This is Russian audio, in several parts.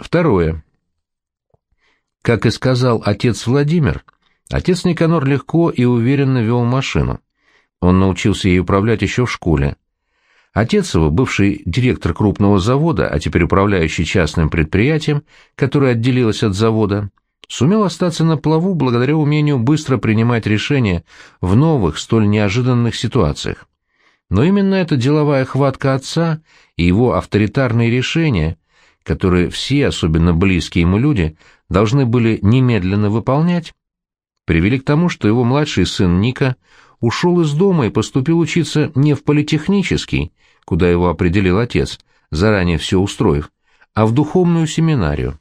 Второе. Как и сказал отец Владимир, отец Никанор легко и уверенно вел машину. Он научился ей управлять еще в школе. Отец его, бывший директор крупного завода, а теперь управляющий частным предприятием, которое отделилось от завода, сумел остаться на плаву благодаря умению быстро принимать решения в новых, столь неожиданных ситуациях. Но именно эта деловая хватка отца и его авторитарные решения, которые все, особенно близкие ему люди, должны были немедленно выполнять, привели к тому, что его младший сын Ника ушел из дома и поступил учиться не в политехнический, куда его определил отец, заранее все устроив, а в духовную семинарию.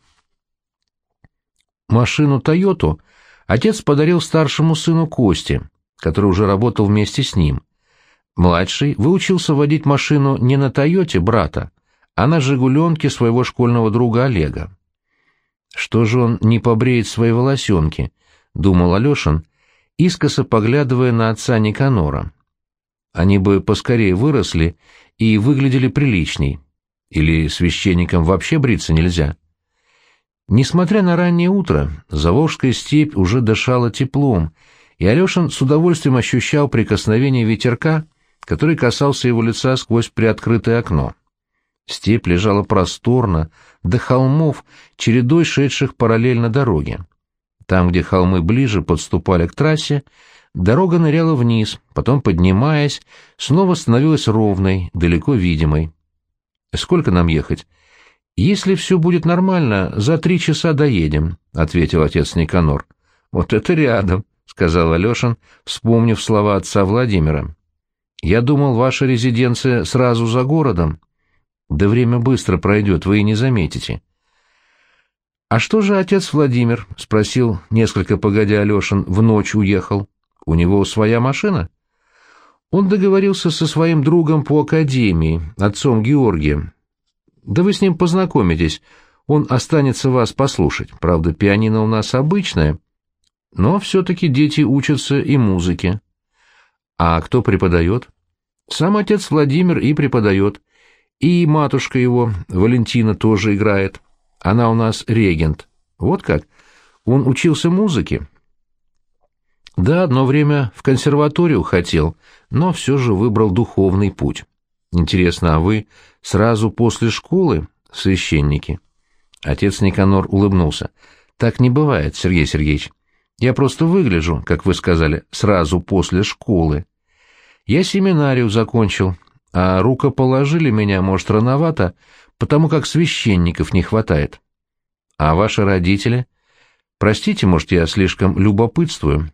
Машину «Тойоту» отец подарил старшему сыну Косте, который уже работал вместе с ним. Младший выучился водить машину не на «Тойоте» брата, а на «Жигуленке» своего школьного друга Олега. «Что же он не побреет свои волосенки?» — думал Алешин, искоса поглядывая на отца Никанора. Они бы поскорее выросли и выглядели приличней. Или священникам вообще бриться нельзя?» Несмотря на раннее утро, Заволжская степь уже дышала теплом, и Алешин с удовольствием ощущал прикосновение ветерка, который касался его лица сквозь приоткрытое окно. Степь лежала просторно, до холмов, чередой шедших параллельно дороге. Там, где холмы ближе подступали к трассе, дорога ныряла вниз, потом, поднимаясь, снова становилась ровной, далеко видимой. «Сколько нам ехать?» «Если все будет нормально, за три часа доедем», — ответил отец Никанор. «Вот это рядом», — сказал Алешин, вспомнив слова отца Владимира. «Я думал, ваша резиденция сразу за городом». «Да время быстро пройдет, вы и не заметите». «А что же отец Владимир?» — спросил, несколько погодя Алешин, в ночь уехал. «У него своя машина?» Он договорился со своим другом по академии, отцом Георгием, да вы с ним познакомитесь, он останется вас послушать. Правда, пианино у нас обычное, но все-таки дети учатся и музыке. А кто преподает? Сам отец Владимир и преподает. И матушка его, Валентина, тоже играет. Она у нас регент. Вот как? Он учился музыке. Да, одно время в консерваторию хотел, но все же выбрал духовный путь. Интересно, а вы сразу после школы священники? Отец Никанор улыбнулся. Так не бывает, Сергей Сергеевич. Я просто выгляжу, как вы сказали, сразу после школы. Я семинарию закончил, а рукоположили меня, может, рановато, потому как священников не хватает. А ваши родители? Простите, может, я слишком любопытствую.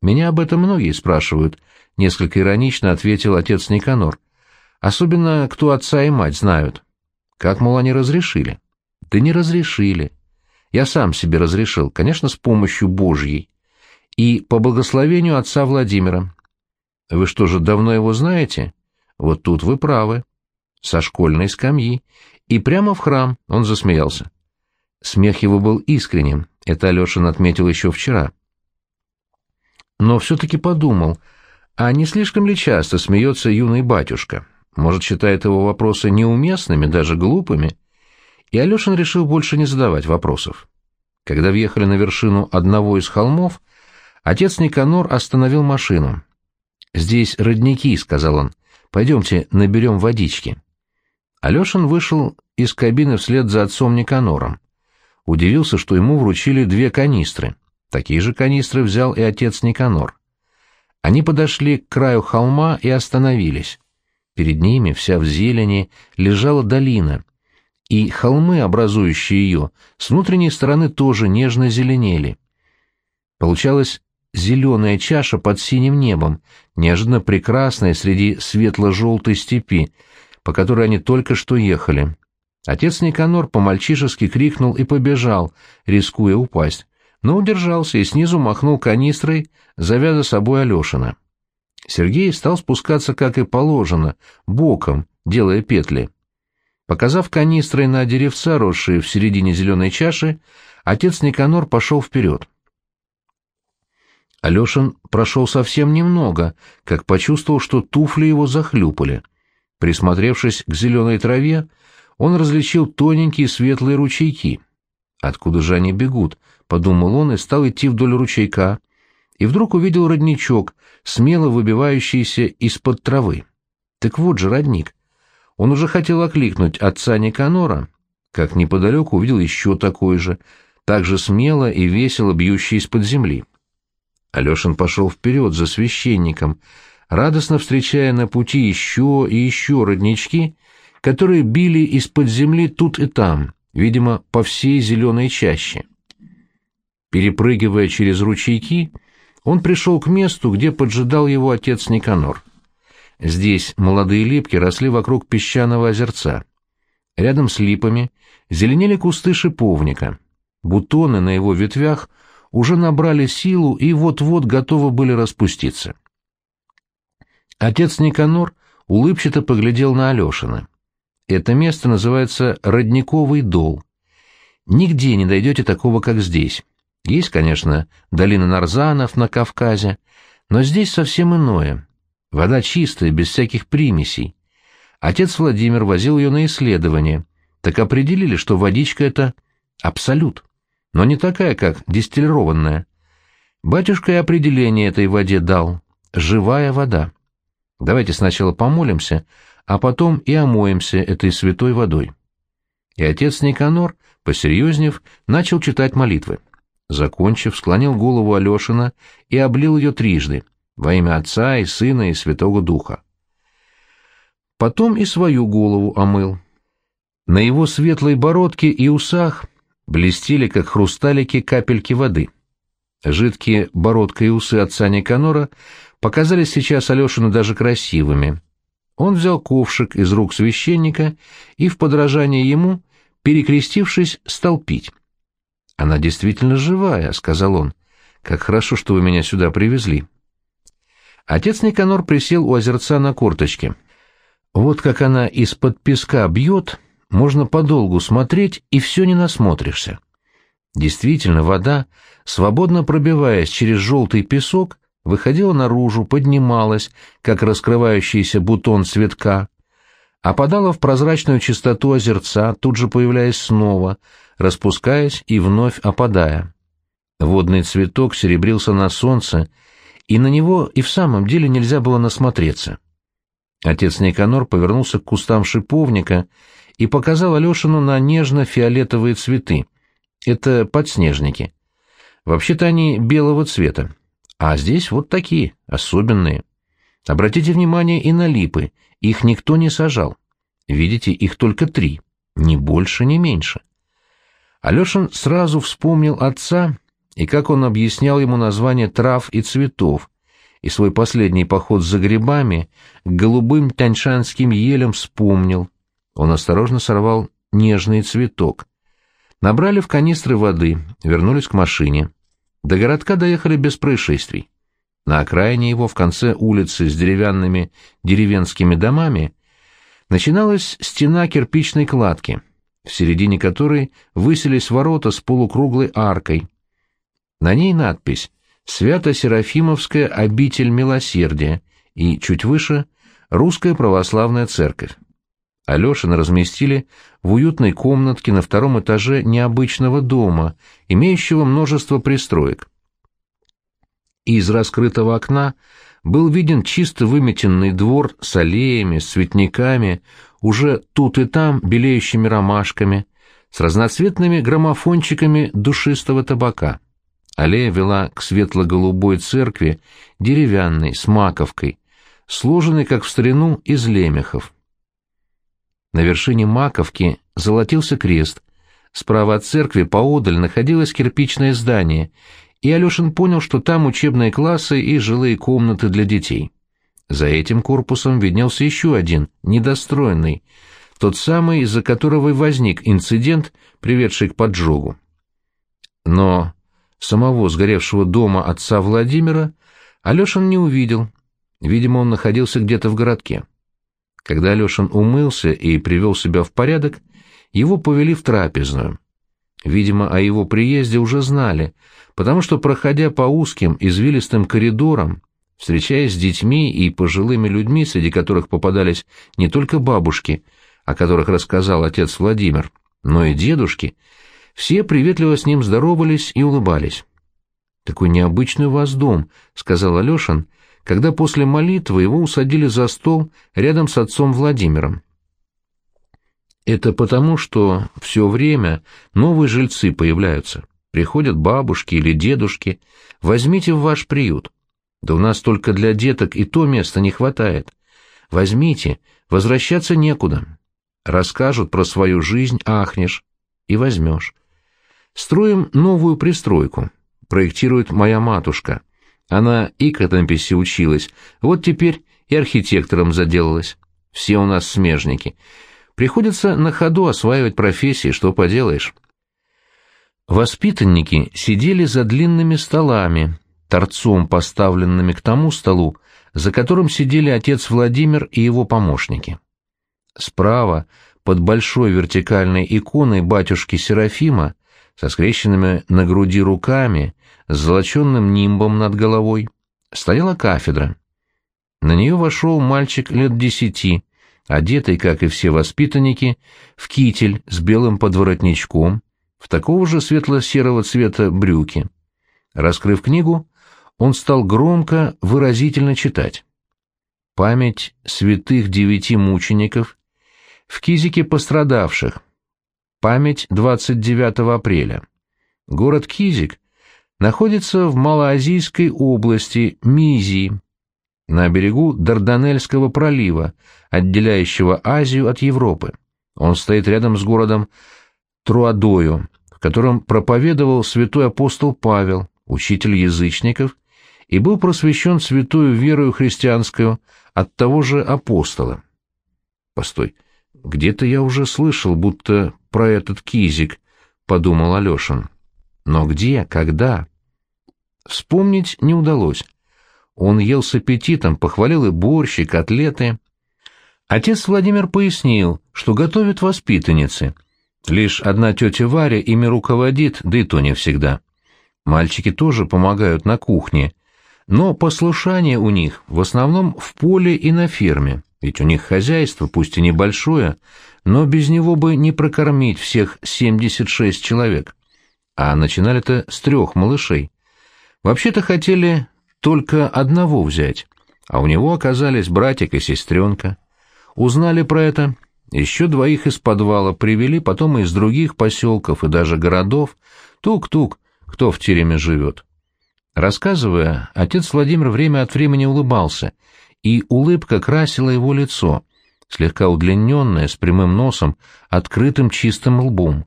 Меня об этом многие спрашивают, несколько иронично ответил отец Никанор. Особенно, кто отца и мать знают. Как, мол, они разрешили? Да не разрешили. Я сам себе разрешил, конечно, с помощью Божьей. И по благословению отца Владимира. Вы что же, давно его знаете? Вот тут вы правы. Со школьной скамьи. И прямо в храм, он засмеялся. Смех его был искренним, это Алешин отметил еще вчера. Но все-таки подумал, а не слишком ли часто смеется юный батюшка? может, считает его вопросы неуместными, даже глупыми, и Алешин решил больше не задавать вопросов. Когда въехали на вершину одного из холмов, отец Никанор остановил машину. «Здесь родники», — сказал он. «Пойдемте наберем водички». Алешин вышел из кабины вслед за отцом Никанором. Удивился, что ему вручили две канистры. Такие же канистры взял и отец Никанор. Они подошли к краю холма и остановились. Перед ними, вся в зелени, лежала долина, и холмы, образующие ее, с внутренней стороны тоже нежно зеленели. Получалась зеленая чаша под синим небом, неожиданно прекрасная среди светло-желтой степи, по которой они только что ехали. Отец Никанор по-мальчишески крикнул и побежал, рискуя упасть, но удержался и снизу махнул канистрой, завяза собой Алешина. Сергей стал спускаться, как и положено, боком, делая петли. Показав канистрой на деревца, росшие в середине зеленой чаши, отец Никанор пошел вперед. Алешин прошел совсем немного, как почувствовал, что туфли его захлюпали. Присмотревшись к зеленой траве, он различил тоненькие светлые ручейки. «Откуда же они бегут?» — подумал он и стал идти вдоль ручейка, и вдруг увидел родничок, смело выбивающийся из-под травы. Так вот же родник. Он уже хотел окликнуть отца Никанора, как неподалеку увидел еще такой же, так же смело и весело бьющий из-под земли. Алешин пошел вперед за священником, радостно встречая на пути еще и еще роднички, которые били из-под земли тут и там, видимо, по всей зеленой чаще. Перепрыгивая через ручейки, он пришел к месту, где поджидал его отец Никанор. Здесь молодые липки росли вокруг песчаного озерца. Рядом с липами зеленели кусты шиповника. Бутоны на его ветвях уже набрали силу и вот-вот готовы были распуститься. Отец Никанор улыбчато поглядел на Алешина. Это место называется Родниковый дол. Нигде не дойдете такого, как здесь. Есть, конечно, долина Нарзанов на Кавказе, но здесь совсем иное. Вода чистая, без всяких примесей. Отец Владимир возил ее на исследование, так определили, что водичка — это абсолют, но не такая, как дистиллированная. Батюшка и определение этой воде дал — живая вода. Давайте сначала помолимся, а потом и омоемся этой святой водой. И отец Никанор, посерьезнев, начал читать молитвы. Закончив, склонил голову Алешина и облил ее трижды, во имя Отца и Сына и Святого Духа. Потом и свою голову омыл. На его светлой бородке и усах блестели, как хрусталики, капельки воды. Жидкие бородка и усы отца Никанора показались сейчас Алешину даже красивыми. Он взял ковшик из рук священника и, в подражание ему, перекрестившись, стал пить. «Она действительно живая», — сказал он. «Как хорошо, что вы меня сюда привезли». Отец Никанор присел у озерца на корточке. Вот как она из-под песка бьет, можно подолгу смотреть, и все не насмотришься. Действительно, вода, свободно пробиваясь через желтый песок, выходила наружу, поднималась, как раскрывающийся бутон цветка, опадала в прозрачную чистоту озерца, тут же появляясь снова, распускаясь и вновь опадая. Водный цветок серебрился на солнце, и на него и в самом деле нельзя было насмотреться. Отец Никанор повернулся к кустам шиповника и показал Алешину на нежно-фиолетовые цветы. Это подснежники. Вообще-то они белого цвета. А здесь вот такие, особенные. Обратите внимание и на липы, их никто не сажал. Видите, их только три, ни больше, ни меньше. Алешин сразу вспомнил отца и как он объяснял ему название трав и цветов, и свой последний поход за грибами к голубым таньшанским елям вспомнил. Он осторожно сорвал нежный цветок. Набрали в канистры воды, вернулись к машине. До городка доехали без происшествий. На окраине его, в конце улицы с деревянными деревенскими домами, начиналась стена кирпичной кладки — в середине которой высились ворота с полукруглой аркой. На ней надпись «Свято-Серафимовская обитель милосердия» и, чуть выше, «Русская православная церковь». Алешина разместили в уютной комнатке на втором этаже необычного дома, имеющего множество пристроек. Из раскрытого окна был виден чисто выметенный двор с аллеями, с цветниками, уже тут и там белеющими ромашками, с разноцветными граммофончиками душистого табака. Аллея вела к светло-голубой церкви, деревянной, с маковкой, сложенной, как в старину, из лемехов. На вершине маковки золотился крест. Справа от церкви поодаль находилось кирпичное здание, и Алешин понял, что там учебные классы и жилые комнаты для детей. За этим корпусом виднелся еще один, недостроенный, тот самый, из-за которого и возник инцидент, приведший к поджогу. Но самого сгоревшего дома отца Владимира Алешин не увидел. Видимо, он находился где-то в городке. Когда Алешин умылся и привел себя в порядок, его повели в трапезную. Видимо, о его приезде уже знали, потому что, проходя по узким извилистым коридорам, Встречаясь с детьми и пожилыми людьми, среди которых попадались не только бабушки, о которых рассказал отец Владимир, но и дедушки, все приветливо с ним здоровались и улыбались. «Такой необычный у вас дом», — сказал Алешин, когда после молитвы его усадили за стол рядом с отцом Владимиром. «Это потому, что все время новые жильцы появляются. Приходят бабушки или дедушки. Возьмите в ваш приют. Да у нас только для деток и то места не хватает. Возьмите, возвращаться некуда. Расскажут про свою жизнь, ахнешь и возьмешь. Строим новую пристройку проектирует моя матушка. Она и к иконописи училась, вот теперь и архитектором заделалась. Все у нас смежники. Приходится на ходу осваивать профессии, что поделаешь. Воспитанники сидели за длинными столами, торцом поставленными к тому столу, за которым сидели отец Владимир и его помощники. Справа, под большой вертикальной иконой батюшки Серафима, со скрещенными на груди руками, с золоченным нимбом над головой, стояла кафедра. На нее вошел мальчик лет десяти, одетый, как и все воспитанники, в китель с белым подворотничком, в такого же светло-серого цвета брюки. Раскрыв книгу, он стал громко, выразительно читать. Память святых девяти мучеников, в кизике пострадавших, Память 29 апреля. Город Кизик находится в Малоазийской области Мизии, на берегу Дарданельского пролива, отделяющего Азию от Европы. Он стоит рядом с городом Труадою, в котором проповедовал святой апостол Павел, учитель язычников, и был просвещен святую верою христианскую от того же апостола. Постой, где-то я уже слышал, будто про этот кизик, — подумал Алешин. Но где, когда? Вспомнить не удалось. Он ел с аппетитом, похвалил и борщ, и котлеты. Отец Владимир пояснил, что готовят воспитанницы. Лишь одна тетя Варя ими руководит, да и то не всегда. Мальчики тоже помогают на кухне, но послушание у них в основном в поле и на ферме, ведь у них хозяйство, пусть и небольшое, но без него бы не прокормить всех 76 человек. А начинали-то с трех малышей. Вообще-то хотели только одного взять, а у него оказались братик и сестренка. Узнали про это, еще двоих из подвала привели, потом из других поселков и даже городов. Тук-тук, кто в тереме живет. Рассказывая, отец Владимир время от времени улыбался, и улыбка красила его лицо, слегка удлиненная, с прямым носом, открытым чистым лбом.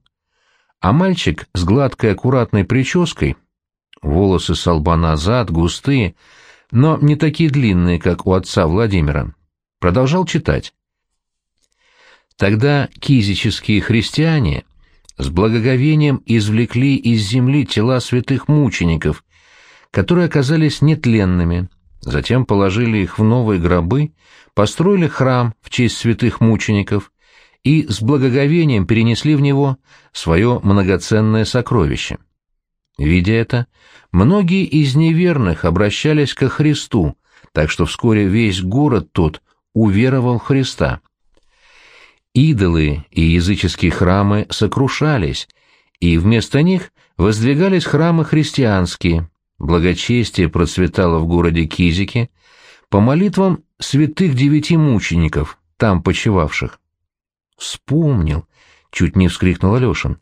А мальчик с гладкой аккуратной прической, волосы с лба назад, густые, но не такие длинные, как у отца Владимира, продолжал читать. Тогда кизические христиане с благоговением извлекли из земли тела святых мучеников, которые оказались нетленными, затем положили их в новые гробы построили храм в честь святых мучеников и с благоговением перенесли в него свое многоценное сокровище. Видя это, многие из неверных обращались ко Христу, так что вскоре весь город тот уверовал Христа. Идолы и языческие храмы сокрушались, и вместо них воздвигались храмы христианские, благочестие процветало в городе Кизике, по молитвам святых девяти мучеников, там почивавших. «Вспомнил!» — чуть не вскрикнул Алешин.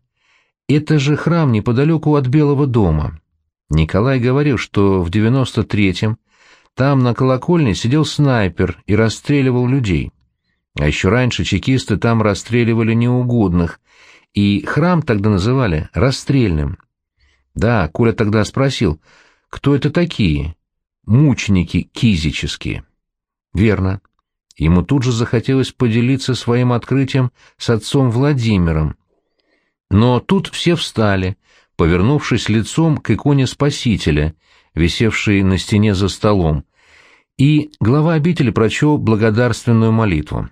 «Это же храм неподалеку от Белого дома. Николай говорил, что в девяносто третьем там на колокольне сидел снайпер и расстреливал людей. А еще раньше чекисты там расстреливали неугодных, и храм тогда называли расстрельным. Да, Коля тогда спросил, кто это такие, мученики кизические. Верно. Ему тут же захотелось поделиться своим открытием с отцом Владимиром. Но тут все встали, повернувшись лицом к иконе Спасителя, висевшей на стене за столом, и глава обители прочел благодарственную молитву.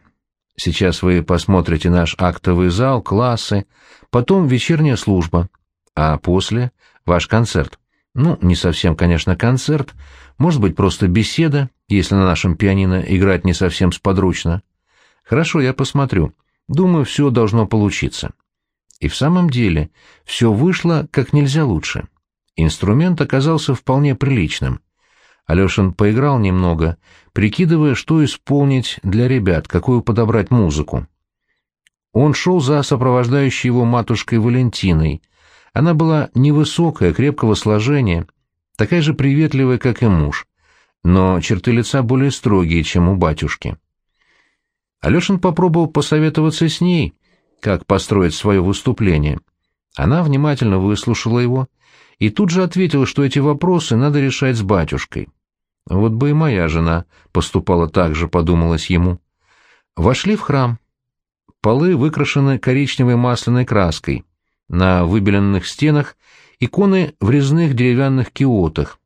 Сейчас вы посмотрите наш актовый зал, классы, потом вечерняя служба, а после — ваш концерт. Ну, не совсем, конечно, концерт, может быть, просто беседа, если на нашем пианино играть не совсем сподручно. Хорошо, я посмотрю. Думаю, все должно получиться. И в самом деле все вышло как нельзя лучше. Инструмент оказался вполне приличным. Алешин поиграл немного, прикидывая, что исполнить для ребят, какую подобрать музыку. Он шел за сопровождающей его матушкой Валентиной. Она была невысокая, крепкого сложения, такая же приветливая, как и муж, но черты лица более строгие, чем у батюшки. Алешин попробовал посоветоваться с ней, как построить свое выступление. Она внимательно выслушала его и тут же ответила, что эти вопросы надо решать с батюшкой. Вот бы и моя жена поступала так же, подумалось ему. Вошли в храм. Полы выкрашены коричневой масляной краской. На выбеленных стенах иконы в резных деревянных киотах.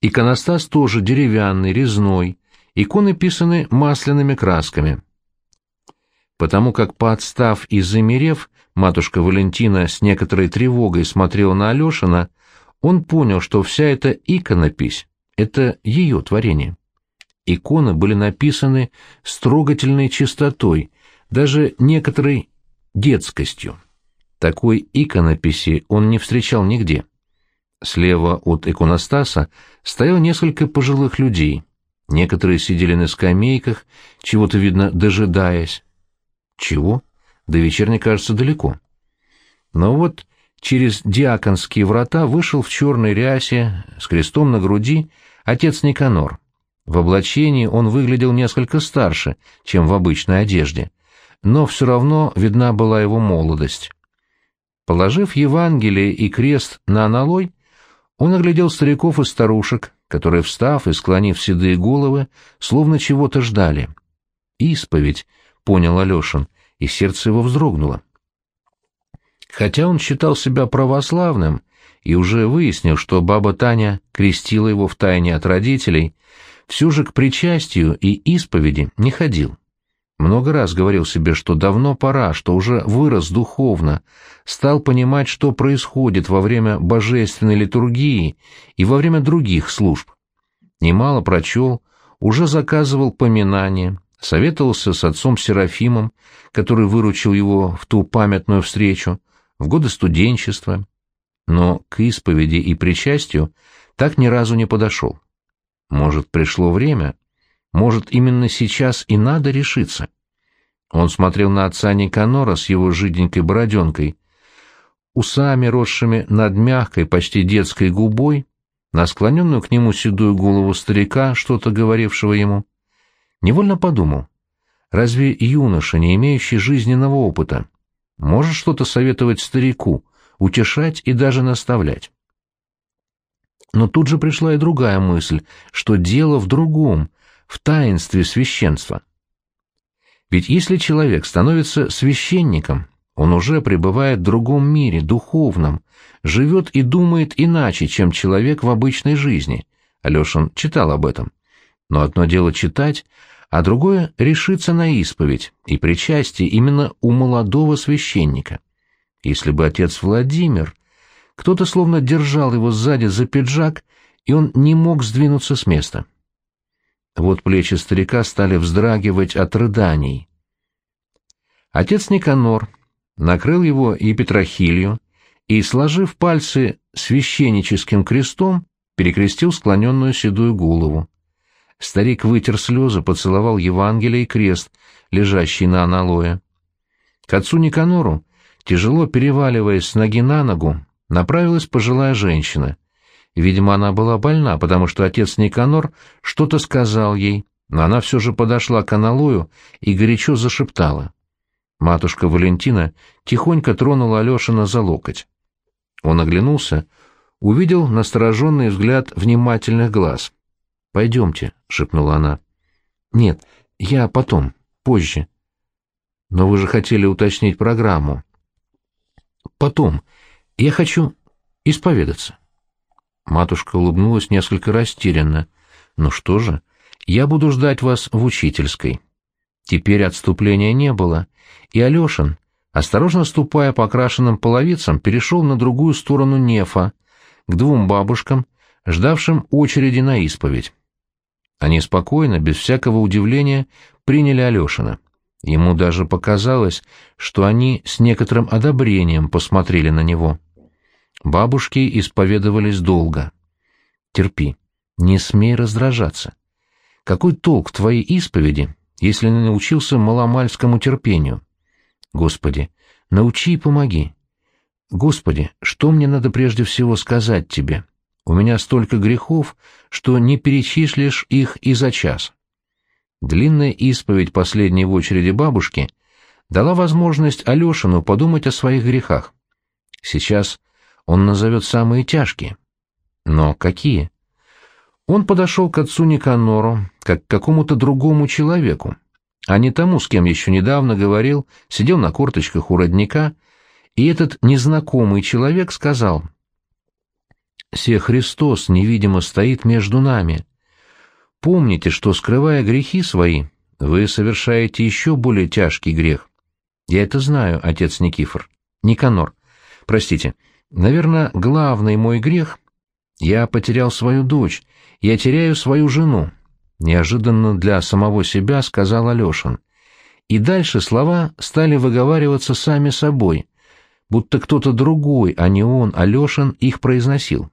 Иконостас тоже деревянный, резной. Иконы писаны масляными красками. Потому как, подстав и замерев, матушка Валентина с некоторой тревогой смотрела на Алешина, он понял, что вся эта иконопись — это ее творение. Иконы были написаны с трогательной чистотой, даже некоторой детскостью. Такой иконописи он не встречал нигде. Слева от иконостаса стоял несколько пожилых людей. Некоторые сидели на скамейках, чего-то, видно, дожидаясь. Чего? До вечерней, кажется, далеко. Но вот через диаконские врата вышел в черной рясе с крестом на груди отец Никанор. В облачении он выглядел несколько старше, чем в обычной одежде, но все равно видна была его молодость. Положив Евангелие и крест на аналой, он оглядел стариков и старушек, которые, встав и склонив седые головы, словно чего-то ждали. «Исповедь», — понял Алешин, и сердце его вздрогнуло. Хотя он считал себя православным и уже выяснил, что баба Таня крестила его втайне от родителей, все же к причастию и исповеди не ходил. Много раз говорил себе, что давно пора, что уже вырос духовно, стал понимать, что происходит во время божественной литургии и во время других служб. Немало прочел, уже заказывал поминания, советовался с отцом Серафимом, который выручил его в ту памятную встречу, в годы студенчества, но к исповеди и причастию так ни разу не подошел. Может, пришло время? Может, именно сейчас и надо решиться? Он смотрел на отца Никанора с его жиденькой бороденкой, усами, росшими над мягкой, почти детской губой, на склоненную к нему седую голову старика, что-то говорившего ему. Невольно подумал, разве юноша, не имеющий жизненного опыта, может что-то советовать старику, утешать и даже наставлять? Но тут же пришла и другая мысль, что дело в другом, в таинстве священства. Ведь если человек становится священником, он уже пребывает в другом мире, духовном, живет и думает иначе, чем человек в обычной жизни. Алешин читал об этом. Но одно дело читать, а другое — решиться на исповедь и причастие именно у молодого священника. Если бы отец Владимир... Кто-то словно держал его сзади за пиджак, и он не мог сдвинуться с места. Вот плечи старика стали вздрагивать от рыданий. Отец Никанор накрыл его и Петрохилью и, сложив пальцы священническим крестом, перекрестил склоненную седую голову. Старик вытер слезы, поцеловал Евангелие и крест, лежащий на аналое. К отцу Никанору, тяжело переваливаясь с ноги на ногу, направилась пожилая женщина — Видимо, она была больна, потому что отец Никанор что-то сказал ей, но она все же подошла к аналою и горячо зашептала. Матушка Валентина тихонько тронула Алешина за локоть. Он оглянулся, увидел настороженный взгляд внимательных глаз. «Пойдемте», — шепнула она. «Нет, я потом, позже». «Но вы же хотели уточнить программу». «Потом. Я хочу исповедаться». Матушка улыбнулась несколько растерянно. «Ну что же, я буду ждать вас в учительской». Теперь отступления не было, и Алешин, осторожно ступая по окрашенным половицам, перешел на другую сторону нефа, к двум бабушкам, ждавшим очереди на исповедь. Они спокойно, без всякого удивления, приняли Алешина. Ему даже показалось, что они с некоторым одобрением посмотрели на него. Бабушки исповедовались долго. Терпи, не смей раздражаться. Какой толк твоей исповеди, если не научился маломальскому терпению? Господи, научи и помоги. Господи, что мне надо прежде всего сказать тебе? У меня столько грехов, что не перечислишь их и за час. Длинная исповедь последней в очереди бабушки дала возможность Алешину подумать о своих грехах. Сейчас он назовет самые тяжкие. Но какие? Он подошел к отцу Никанору, как к какому-то другому человеку, а не тому, с кем еще недавно говорил, сидел на корточках у родника, и этот незнакомый человек сказал, «Се Христос невидимо стоит между нами, Помните, что, скрывая грехи свои, вы совершаете еще более тяжкий грех. Я это знаю, отец Никифор. Никанор. Простите. Наверное, главный мой грех — я потерял свою дочь, я теряю свою жену. Неожиданно для самого себя сказал Алешин. И дальше слова стали выговариваться сами собой, будто кто-то другой, а не он, Алешин, их произносил.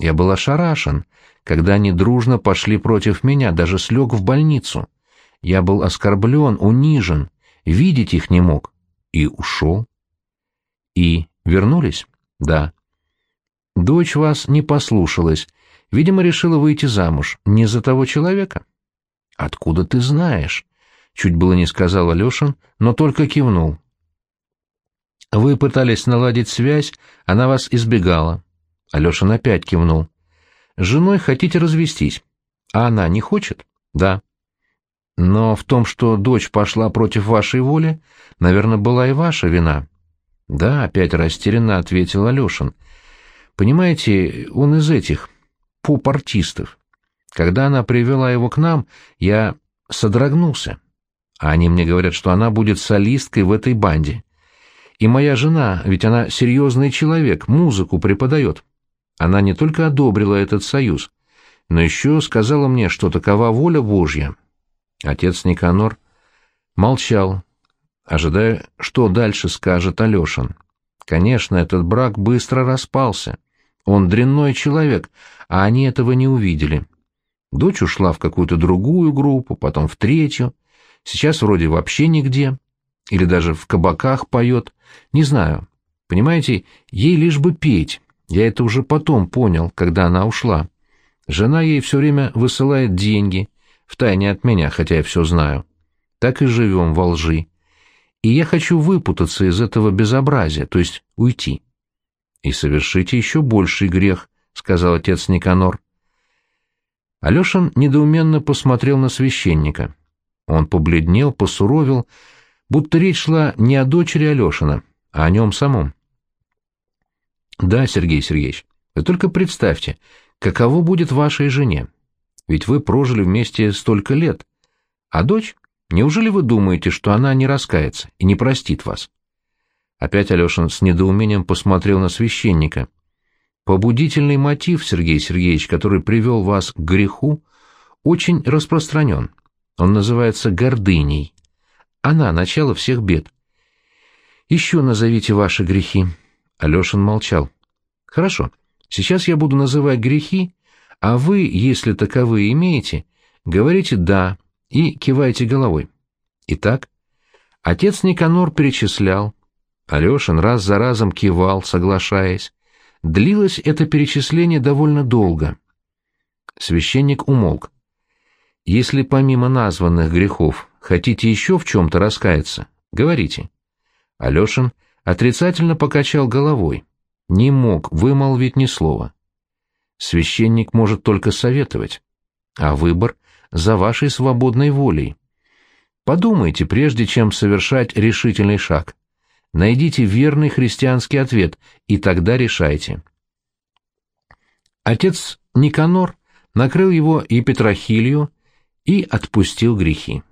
Я был ошарашен, когда они дружно пошли против меня, даже слег в больницу. Я был оскорблен, унижен, видеть их не мог. И ушел. И вернулись? Да. Дочь вас не послушалась, видимо, решила выйти замуж. Не за того человека? Откуда ты знаешь? Чуть было не сказал Алешин, но только кивнул. Вы пытались наладить связь, она вас избегала. Алешин опять кивнул. «С женой хотите развестись, а она не хочет?» «Да». «Но в том, что дочь пошла против вашей воли, наверное, была и ваша вина». «Да», — опять растерянно ответил Алешин. «Понимаете, он из этих, поп-артистов. Когда она привела его к нам, я содрогнулся. А они мне говорят, что она будет солисткой в этой банде. И моя жена, ведь она серьезный человек, музыку преподает. Она не только одобрила этот союз, но еще сказала мне, что такова воля Божья. Отец Никанор молчал, ожидая, что дальше скажет Алешин. Конечно, этот брак быстро распался. Он дрянной человек, а они этого не увидели. Дочь ушла в какую-то другую группу, потом в третью. Сейчас вроде вообще нигде. Или даже в кабаках поет. Не знаю. Понимаете, ей лишь бы петь. Я это уже потом понял, когда она ушла. Жена ей все время высылает деньги, втайне от меня, хотя я все знаю. Так и живем во лжи. И я хочу выпутаться из этого безобразия, то есть уйти. — И совершите еще больший грех, — сказал отец Никанор. Алешин недоуменно посмотрел на священника. Он побледнел, посуровил, будто речь шла не о дочери Алешина, а о нем самом. Да, Сергей Сергеевич, вы только представьте, каково будет вашей жене. Ведь вы прожили вместе столько лет. А дочь? Неужели вы думаете, что она не раскается и не простит вас? Опять Алешин с недоумением посмотрел на священника. Побудительный мотив, Сергей Сергеевич, который привел вас к греху, очень распространен. Он называется гордыней. Она — начало всех бед. Еще назовите ваши грехи. Алешин молчал. «Хорошо, сейчас я буду называть грехи, а вы, если таковые имеете, говорите «да» и кивайте головой. Итак, отец Никанор перечислял. Алешин раз за разом кивал, соглашаясь. Длилось это перечисление довольно долго. Священник умолк. «Если помимо названных грехов хотите еще в чем-то раскаяться, говорите». Алешин отрицательно покачал головой, не мог вымолвить ни слова. Священник может только советовать, а выбор за вашей свободной волей. Подумайте, прежде чем совершать решительный шаг. Найдите верный христианский ответ, и тогда решайте. Отец Никанор накрыл его и Петрохилью и отпустил грехи.